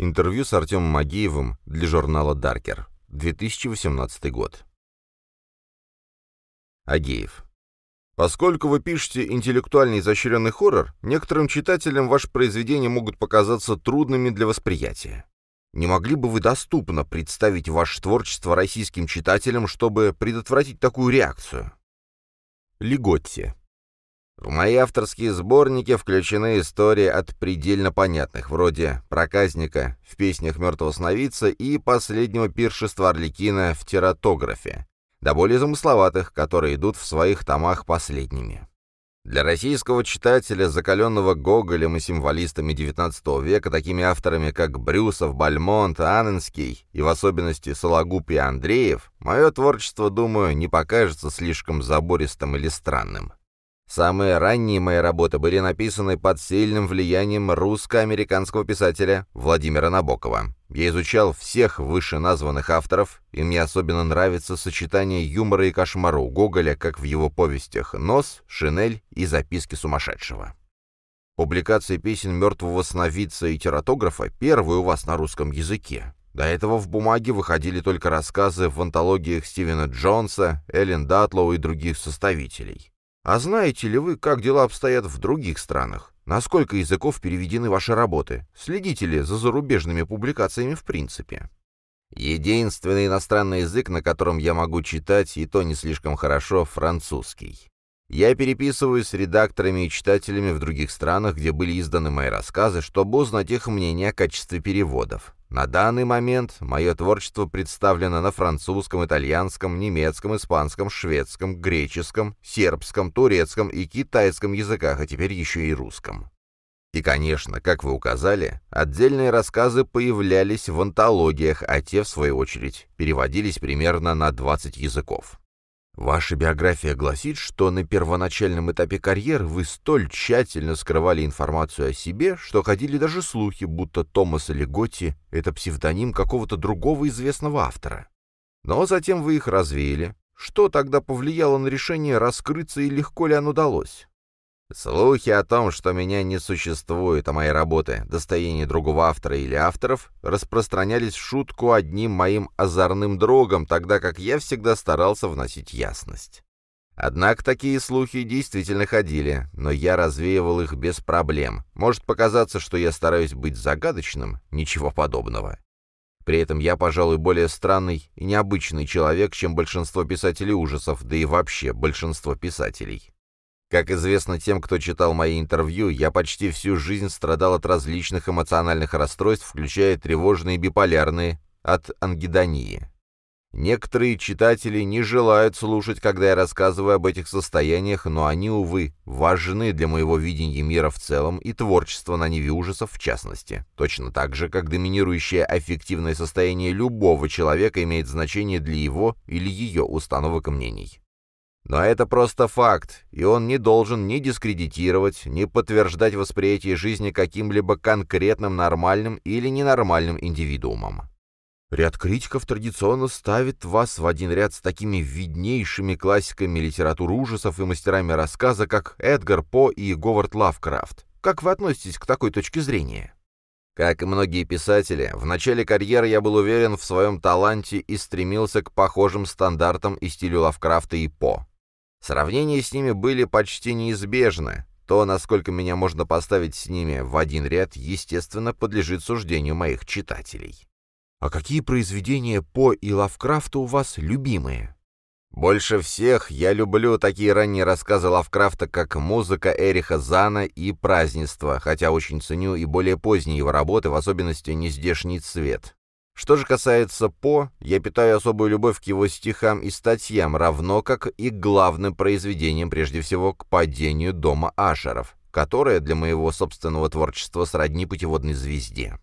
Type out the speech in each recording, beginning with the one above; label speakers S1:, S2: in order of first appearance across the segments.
S1: Интервью с Артемом Магиевым для журнала «Даркер». 2018 год. Агеев. Поскольку вы пишете интеллектуальный изощренный хоррор, некоторым читателям ваши произведения могут показаться трудными для восприятия. Не могли бы вы доступно представить ваше творчество российским читателям, чтобы предотвратить такую реакцию? Лиготти. В мои авторские сборники включены истории от предельно понятных, вроде «Проказника» в песнях «Мертвого сновидца» и «Последнего пиршества Орликина» в тератографе, до более замысловатых, которые идут в своих томах последними. Для российского читателя, закаленного Гоголем и символистами XIX века, такими авторами, как Брюсов, Бальмонт, Анненский и в особенности Сологуб и Андреев, мое творчество, думаю, не покажется слишком забористым или странным. Самые ранние мои работы были написаны под сильным влиянием русско-американского писателя Владимира Набокова. Я изучал всех вышеназванных авторов, и мне особенно нравится сочетание юмора и кошмара у Гоголя, как в его повестях «Нос», «Шинель» и «Записки сумасшедшего». Публикация песен мертвого сновидца и тератографа первая у вас на русском языке. До этого в бумаге выходили только рассказы в антологиях Стивена Джонса, Эллен Датлоу и других составителей. А знаете ли вы, как дела обстоят в других странах? На сколько языков переведены ваши работы? Следите ли за зарубежными публикациями в принципе? Единственный иностранный язык, на котором я могу читать, и то не слишком хорошо, французский. Я переписываюсь с редакторами и читателями в других странах, где были изданы мои рассказы, чтобы узнать их мнение о качестве переводов. На данный момент мое творчество представлено на французском, итальянском, немецком, испанском, шведском, греческом, сербском, турецком и китайском языках, а теперь еще и русском. И, конечно, как вы указали, отдельные рассказы появлялись в антологиях, а те, в свою очередь, переводились примерно на 20 языков. Ваша биография гласит, что на первоначальном этапе карьеры вы столь тщательно скрывали информацию о себе, что ходили даже слухи, будто Томас или Готти — это псевдоним какого-то другого известного автора. Но затем вы их развеяли. Что тогда повлияло на решение раскрыться и легко ли оно удалось? Слухи о том, что меня не существует, а мои работы — достояние другого автора или авторов, распространялись в шутку одним моим озорным другом, тогда как я всегда старался вносить ясность. Однако такие слухи действительно ходили, но я развеивал их без проблем. Может показаться, что я стараюсь быть загадочным, ничего подобного. При этом я, пожалуй, более странный и необычный человек, чем большинство писателей ужасов, да и вообще большинство писателей. Как известно тем, кто читал мои интервью, я почти всю жизнь страдал от различных эмоциональных расстройств, включая тревожные и биполярные, от ангидонии. Некоторые читатели не желают слушать, когда я рассказываю об этих состояниях, но они, увы, важны для моего видения мира в целом и творчества на Неве ужасов в частности. Точно так же, как доминирующее аффективное состояние любого человека имеет значение для его или ее установок и мнений. Но это просто факт, и он не должен ни дискредитировать, ни подтверждать восприятие жизни каким-либо конкретным нормальным или ненормальным индивидуумом. Ряд критиков традиционно ставит вас в один ряд с такими виднейшими классиками литературы ужасов и мастерами рассказа, как Эдгар По и Говард Лавкрафт. Как вы относитесь к такой точке зрения? Как и многие писатели, в начале карьеры я был уверен в своем таланте и стремился к похожим стандартам и стилю Лавкрафта и По. Сравнения с ними были почти неизбежны. То, насколько меня можно поставить с ними в один ряд, естественно, подлежит суждению моих читателей. А какие произведения По и Лавкрафта у вас любимые? Больше всех я люблю такие ранние рассказы Лавкрафта, как «Музыка Эриха Зана» и «Празднество», хотя очень ценю и более поздние его работы, в особенности «Нездешний цвет». Что же касается По, я питаю особую любовь к его стихам и статьям, равно как и главным произведениям, прежде всего к «Падению дома Ашеров», которое для моего собственного творчества сродни путеводной звезде.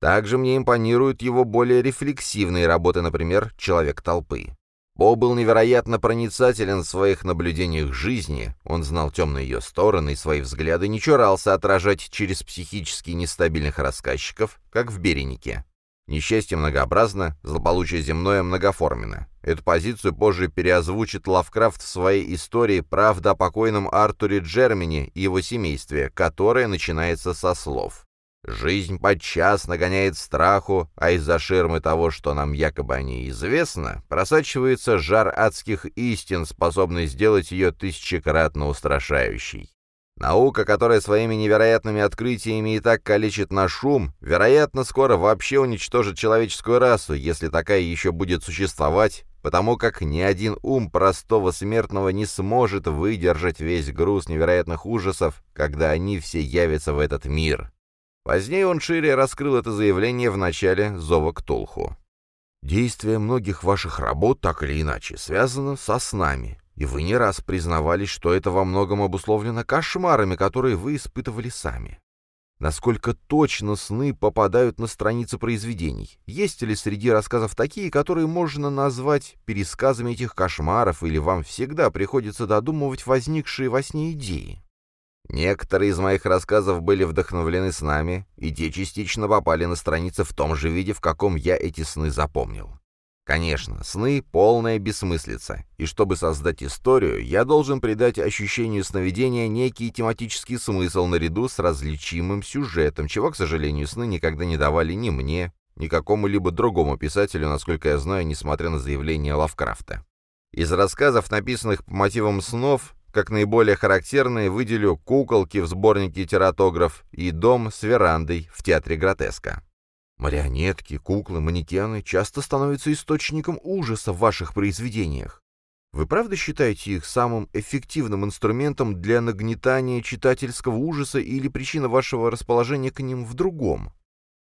S1: Также мне импонируют его более рефлексивные работы, например, «Человек толпы». По был невероятно проницателен в своих наблюдениях жизни, он знал темные ее стороны и свои взгляды не чурался отражать через психически нестабильных рассказчиков, как в «Беренике». Несчастье многообразно, злополучие земное многоформенно. Эту позицию позже переозвучит Лавкрафт в своей истории «Правда о покойном Артуре Джермини и его семействе», которая начинается со слов. Жизнь подчас нагоняет страху, а из-за ширмы того, что нам якобы о ней известно, просачивается жар адских истин, способный сделать ее тысячекратно устрашающей. Наука, которая своими невероятными открытиями и так калечит наш ум, вероятно, скоро вообще уничтожит человеческую расу, если такая еще будет существовать, потому как ни один ум простого смертного не сможет выдержать весь груз невероятных ужасов, когда они все явятся в этот мир. Позднее он шире раскрыл это заявление в начале «Зова к Толху». «Действие многих ваших работ, так или иначе, связано со снами, и вы не раз признавались, что это во многом обусловлено кошмарами, которые вы испытывали сами. Насколько точно сны попадают на страницы произведений? Есть ли среди рассказов такие, которые можно назвать пересказами этих кошмаров, или вам всегда приходится додумывать возникшие во сне идеи? Некоторые из моих рассказов были вдохновлены снами, и те частично попали на страницы в том же виде, в каком я эти сны запомнил. Конечно, сны — полная бессмыслица, и чтобы создать историю, я должен придать ощущению сновидения некий тематический смысл наряду с различимым сюжетом, чего, к сожалению, сны никогда не давали ни мне, ни какому-либо другому писателю, насколько я знаю, несмотря на заявление Лавкрафта. Из рассказов, написанных по мотивам снов, как наиболее характерные выделю «Куколки» в сборнике «Тератограф» и «Дом с верандой» в театре «Гротеска». Марионетки, куклы, манекены часто становятся источником ужаса в ваших произведениях. Вы правда считаете их самым эффективным инструментом для нагнетания читательского ужаса или причина вашего расположения к ним в другом?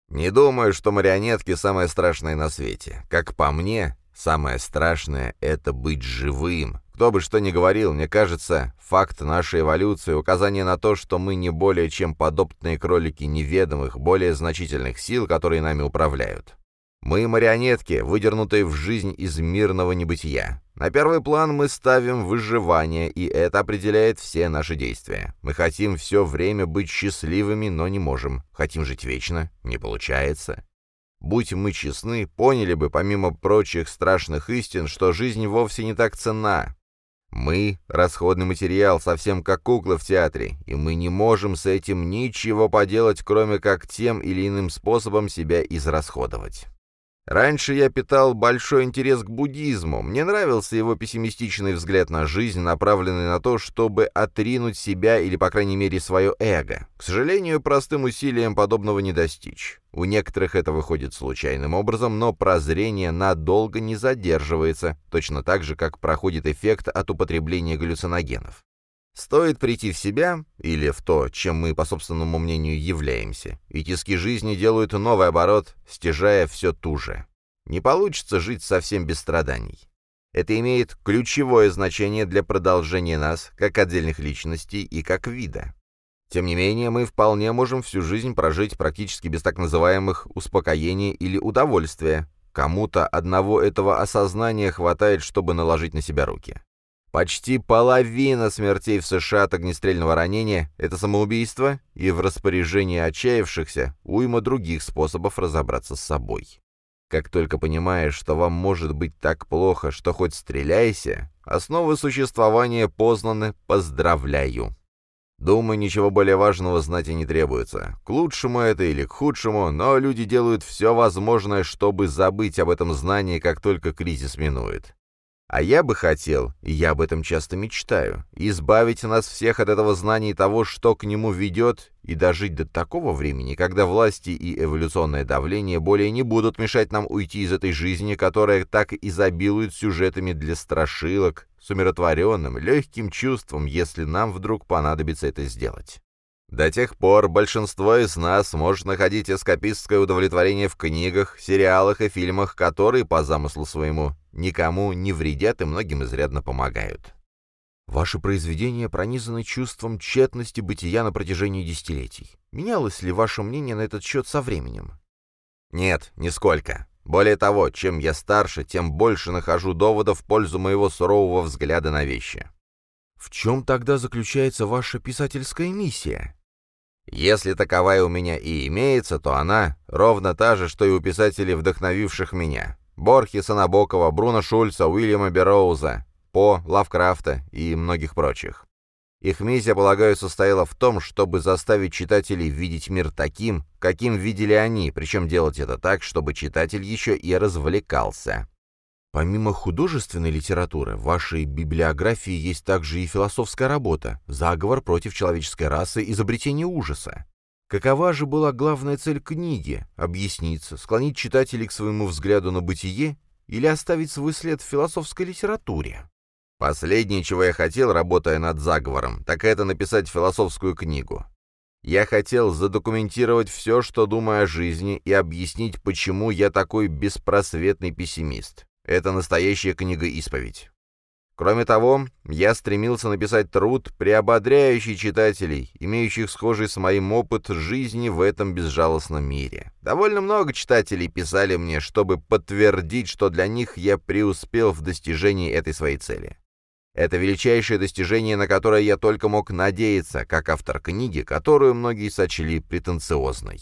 S1: Не думаю, что марионетки самое страшное на свете. Как по мне, самое страшное — это быть живым, кто бы что ни говорил, мне кажется, факт нашей эволюции, указание на то, что мы не более чем подопытные кролики неведомых, более значительных сил, которые нами управляют. Мы марионетки, выдернутые в жизнь из мирного небытия. На первый план мы ставим выживание, и это определяет все наши действия. Мы хотим все время быть счастливыми, но не можем. Хотим жить вечно, не получается. Будь мы честны, поняли бы, помимо прочих страшных истин, что жизнь вовсе не так ценна, мы — расходный материал, совсем как куклы в театре, и мы не можем с этим ничего поделать, кроме как тем или иным способом себя израсходовать. Раньше я питал большой интерес к буддизму. Мне нравился его пессимистичный взгляд на жизнь, направленный на то, чтобы отринуть себя или, по крайней мере, свое эго. К сожалению, простым усилием подобного не достичь. У некоторых это выходит случайным образом, но прозрение надолго не задерживается, точно так же, как проходит эффект от употребления галлюциногенов. Стоит прийти в себя, или в то, чем мы, по собственному мнению, являемся, и тиски жизни делают новый оборот, стяжая все туже. Не получится жить совсем без страданий. Это имеет ключевое значение для продолжения нас, как отдельных личностей и как вида. Тем не менее, мы вполне можем всю жизнь прожить практически без так называемых успокоения или удовольствия. Кому-то одного этого осознания хватает, чтобы наложить на себя руки. Почти половина смертей в США от огнестрельного ранения — это самоубийство, и в распоряжении отчаявшихся уйма других способов разобраться с собой. Как только понимаешь, что вам может быть так плохо, что хоть стреляйся, основы существования познаны, поздравляю. Думаю, ничего более важного знать и не требуется. К лучшему это или к худшему, но люди делают все возможное, чтобы забыть об этом знании, как только кризис минует. А я бы хотел, и я об этом часто мечтаю, избавить нас всех от этого знания и того, что к нему ведет, и дожить до такого времени, когда власти и эволюционное давление более не будут мешать нам уйти из этой жизни, которая так изобилует сюжетами для страшилок, с умиротворенным, легким чувством, если нам вдруг понадобится это сделать. До тех пор большинство из нас может находить эскапистское удовлетворение в книгах, сериалах и фильмах, которые, по замыслу своему, никому не вредят и многим изрядно помогают. Ваши произведения пронизаны чувством тщетности бытия на протяжении десятилетий. Менялось ли ваше мнение на этот счет со временем? Нет, нисколько. Более того, чем я старше, тем больше нахожу доводов в пользу моего сурового взгляда на вещи. В чем тогда заключается ваша писательская миссия? Если таковая у меня и имеется, то она ровно та же, что и у писателей, вдохновивших меня. Борхеса Набокова, Бруно Шульца, Уильяма Бероуза, По, Лавкрафта и многих прочих. Их миссия, полагаю, состояла в том, чтобы заставить читателей видеть мир таким, каким видели они, причем делать это так, чтобы читатель еще и развлекался. Помимо художественной литературы, в вашей библиографии есть также и философская работа «Заговор против человеческой расы. Изобретение ужаса». Какова же была главная цель книги? Объясниться, склонить читателей к своему взгляду на бытие или оставить свой след в философской литературе? Последнее, чего я хотел, работая над заговором, так это написать философскую книгу. Я хотел задокументировать все, что думаю о жизни, и объяснить, почему я такой беспросветный пессимист. Это настоящая книга-исповедь. Кроме того, я стремился написать труд, приободряющий читателей, имеющих схожий с моим опыт жизни в этом безжалостном мире. Довольно много читателей писали мне, чтобы подтвердить, что для них я преуспел в достижении этой своей цели. Это величайшее достижение, на которое я только мог надеяться, как автор книги, которую многие сочли претенциозной.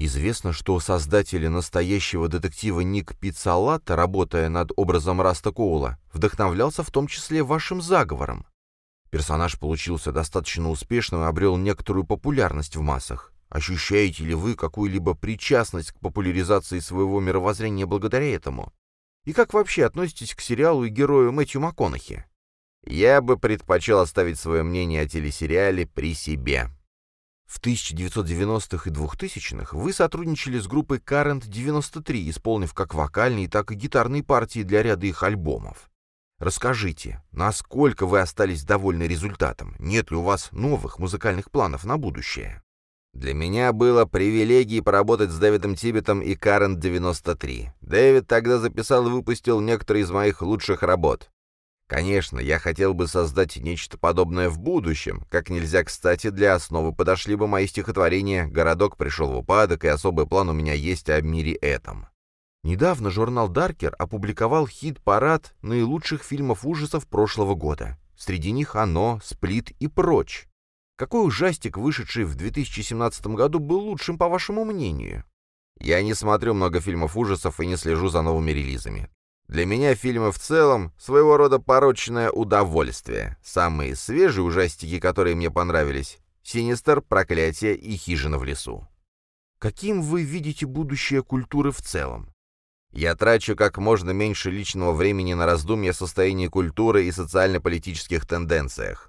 S1: Известно, что создатели настоящего детектива Ник Пиццалатта, работая над образом Раста Коула, вдохновлялся в том числе вашим заговором. Персонаж получился достаточно успешным и обрел некоторую популярность в массах. Ощущаете ли вы какую-либо причастность к популяризации своего мировоззрения благодаря этому? И как вообще относитесь к сериалу и герою Мэтью МакКонахи? Я бы предпочел оставить свое мнение о телесериале при себе. В 1990-х и 2000-х вы сотрудничали с группой Current 93, исполнив как вокальные, так и гитарные партии для ряда их альбомов. Расскажите, насколько вы остались довольны результатом? Нет ли у вас новых музыкальных планов на будущее? Для меня было привилегией поработать с Дэвидом Тибетом и Current 93. Дэвид тогда записал и выпустил некоторые из моих лучших работ. Конечно, я хотел бы создать нечто подобное в будущем. Как нельзя кстати, для основы подошли бы мои стихотворения «Городок пришел в упадок» и особый план у меня есть о мире этом. Недавно журнал «Даркер» опубликовал хит-парад наилучших фильмов ужасов прошлого года. Среди них «Оно», «Сплит» и «Прочь». Какой ужастик, вышедший в 2017 году, был лучшим, по вашему мнению? Я не смотрю много фильмов ужасов и не слежу за новыми релизами. Для меня фильмы в целом своего рода порочное удовольствие. Самые свежие ужастики, которые мне понравились — «Синистер», «Проклятие» и «Хижина в лесу». Каким вы видите будущее культуры в целом? Я трачу как можно меньше личного времени на раздумья о состоянии культуры и социально-политических тенденциях.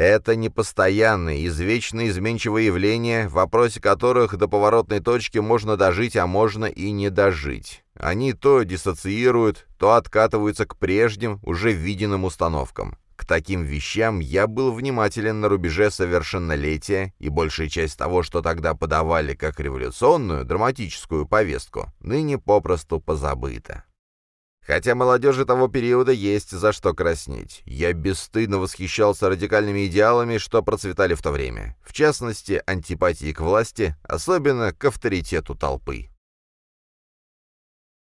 S1: Это непостоянные, извечно изменчивые явления, в вопросе которых до поворотной точки можно дожить, а можно и не дожить. Они то диссоциируют, то откатываются к прежним, уже виденным установкам. К таким вещам я был внимателен на рубеже совершеннолетия, и большая часть того, что тогда подавали как революционную, драматическую повестку, ныне попросту позабыта. Хотя молодежи того периода есть за что краснеть. Я бесстыдно восхищался радикальными идеалами, что процветали в то время. В частности, антипатии к власти, особенно к авторитету толпы.